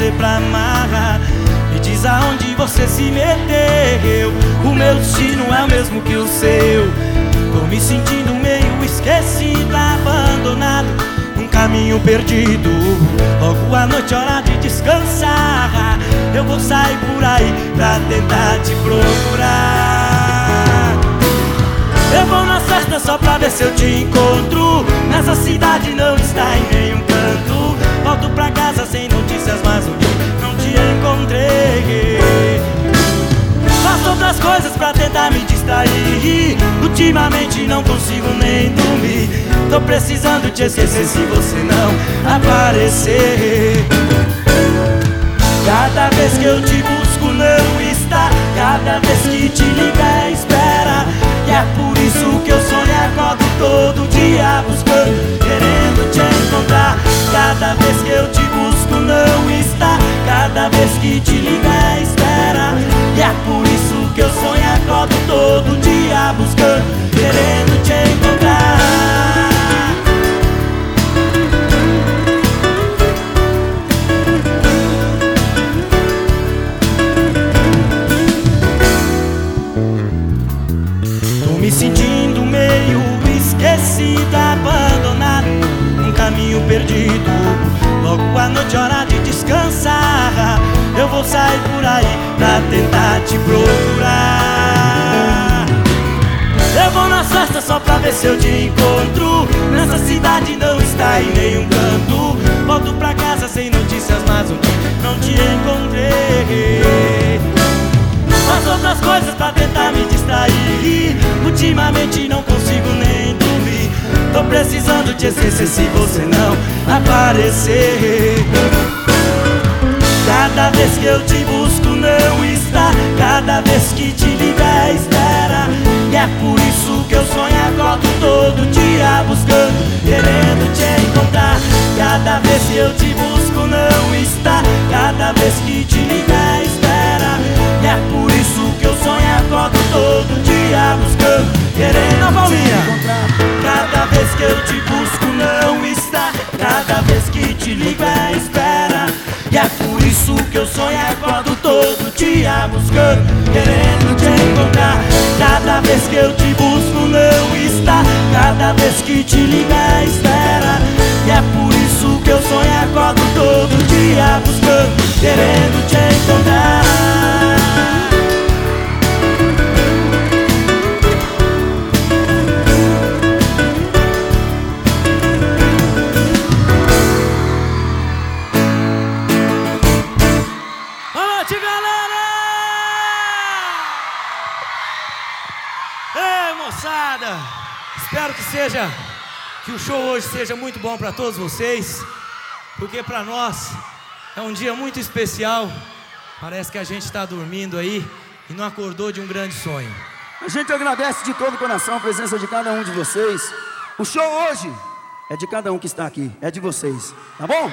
você pra amarrar. Me diz aonde você se meteu. O meu destino é o mesmo que o seu. Tô me sentindo meio esquecido, abandonado Num caminho perdido. Logo à noite, hora de descansar. Eu vou sair por aí pra tentar te procurar. Eu vou na festa só pra ver se eu te encontro. Nessa cidade não está em nenhum canto Ultimamente não consigo nem dormir. Tô precisando te esquecer se você não aparecer. Cada vez que eu te busco não está. Cada vez que te liga todo dia buscando Querendo te encontrar. Tô me sentindo meio esquecido, abandonado Num caminho perdido. Logo à noite, hora de descansar Eu vou sair por aí se eu te encontro. Nessa cidade não está em nenhum canto. Volto pra casa sem notícias, mas dia não te encontrei. Faz outras coisas pra tentar me distrair. Ultimamente não consigo nem dormir. Tô precisando te esquecer se você não aparecer. Cada vez que eu te busco não está. Cada vez que te Cada vez que te liga é espera. E é por isso que eu sonho acordo todo dia Buscando, querendo te encontrar. Cada vez que eu te busco não está. Cada vez que te ligo é espera. E é por isso que eu sonho acordo todo dia Buscando, querendo te encontrar. Cada vez que eu te busco não está. Cada vez que te ligo é espera. E é por isso que eu sonho acordo todo dia Buscando, querendo te galera! Ei, moçada! Espero que seja que o show hoje seja muito bom para todos vocês, porque para nós é um dia muito especial. Parece que a gente está dormindo aí e não acordou de um grande sonho. A gente agradece de todo o coração a presença de cada um de vocês. O show hoje é de cada um que está aqui, é de vocês, tá bom?